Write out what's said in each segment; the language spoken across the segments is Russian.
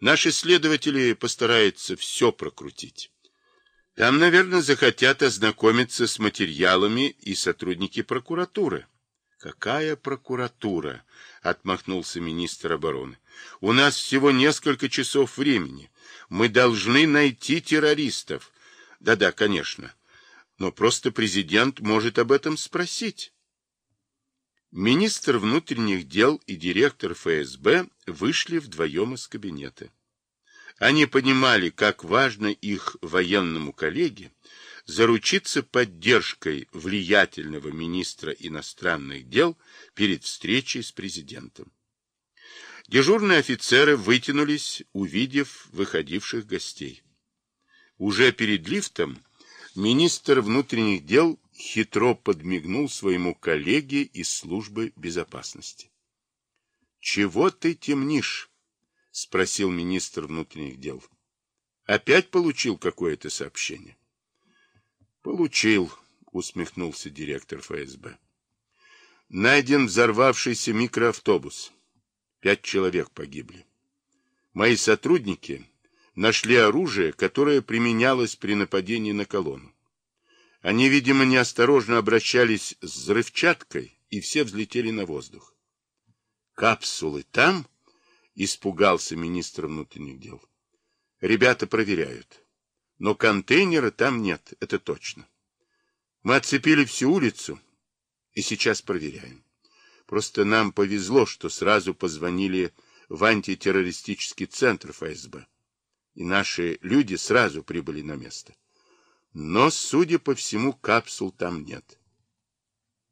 Наши следователи постараются все прокрутить. Там, наверное, захотят ознакомиться с материалами и сотрудники прокуратуры. Какая прокуратура? Отмахнулся министр обороны. У нас всего несколько часов времени. Мы должны найти террористов. Да-да, конечно. Но просто президент может об этом спросить. Министр внутренних дел и директор ФСБ вышли вдвоем из кабинета. Они понимали, как важно их военному коллеге заручиться поддержкой влиятельного министра иностранных дел перед встречей с президентом. Дежурные офицеры вытянулись, увидев выходивших гостей. Уже перед лифтом министр внутренних дел хитро подмигнул своему коллеге из службы безопасности. — Чего ты темнишь? — спросил министр внутренних дел. — Опять получил какое-то сообщение? — Получил, — усмехнулся директор ФСБ. — Найден взорвавшийся микроавтобус. Пять человек погибли. Мои сотрудники нашли оружие, которое применялось при нападении на колонну. Они, видимо, неосторожно обращались с взрывчаткой, и все взлетели на воздух. «Капсулы там?» — испугался министр внутренних дел. «Ребята проверяют. Но контейнера там нет, это точно. Мы отцепили всю улицу и сейчас проверяем. Просто нам повезло, что сразу позвонили в антитеррористический центр ФСБ. И наши люди сразу прибыли на место. Но, судя по всему, капсул там нет.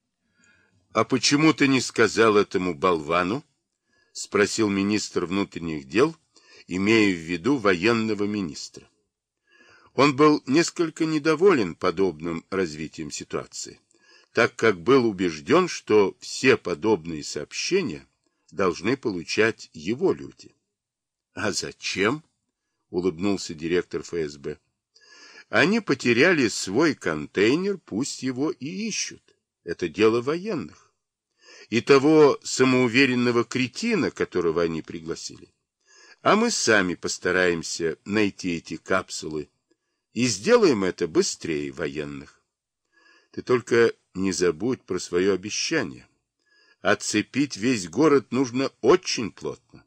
— А почему ты не сказал этому болвану? — спросил министр внутренних дел, имея в виду военного министра. Он был несколько недоволен подобным развитием ситуации так как был убежден, что все подобные сообщения должны получать его люди. — А зачем? — улыбнулся директор ФСБ. — Они потеряли свой контейнер, пусть его и ищут. Это дело военных. И того самоуверенного кретина, которого они пригласили. А мы сами постараемся найти эти капсулы и сделаем это быстрее военных. Ты только не забудь про свое обещание. Отцепить весь город нужно очень плотно.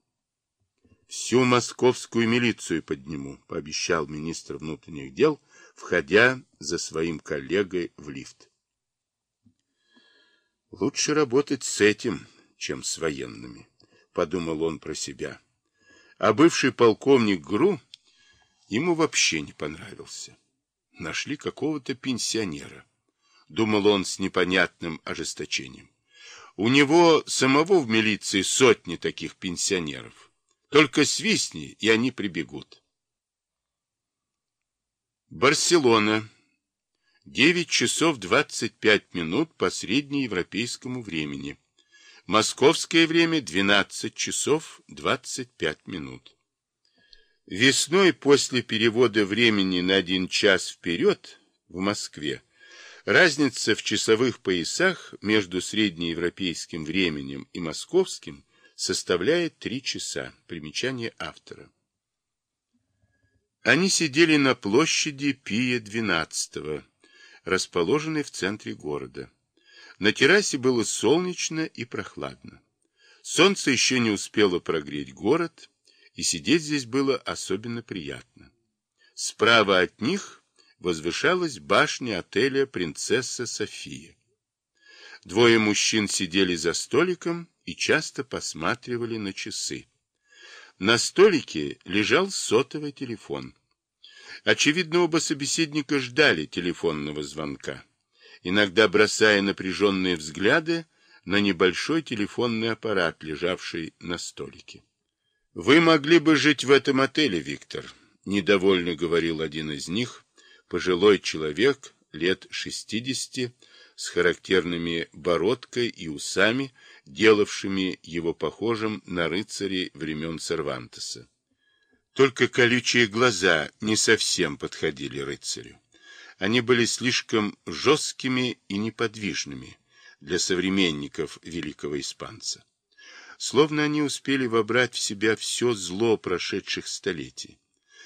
Всю московскую милицию подниму, пообещал министр внутренних дел, входя за своим коллегой в лифт. Лучше работать с этим, чем с военными, подумал он про себя. А бывший полковник ГРУ ему вообще не понравился. Нашли какого-то пенсионера. — думал он с непонятным ожесточением. У него самого в милиции сотни таких пенсионеров. Только свистни, и они прибегут. Барселона. 9 часов 25 минут по среднеевропейскому времени. Московское время 12 часов 25 минут. Весной после перевода времени на один час вперед в Москве Разница в часовых поясах между среднеевропейским временем и московским составляет три часа. Примечание автора. Они сидели на площади Пия XII, расположенной в центре города. На террасе было солнечно и прохладно. Солнце еще не успело прогреть город, и сидеть здесь было особенно приятно. Справа от них возвышалась башня отеля «Принцесса София». Двое мужчин сидели за столиком и часто посматривали на часы. На столике лежал сотовый телефон. Очевидно, оба собеседника ждали телефонного звонка, иногда бросая напряженные взгляды на небольшой телефонный аппарат, лежавший на столике. «Вы могли бы жить в этом отеле, Виктор», — недовольно говорил один из них, пожилой человек лет 60 с характерными бородкой и усами, делавшими его похожим на рыцарей времен Сервантеса. Только колючие глаза не совсем подходили рыцарю. Они были слишком жесткими и неподвижными для современников великого испанца. словно они успели вобрать в себя все зло прошедших столетий.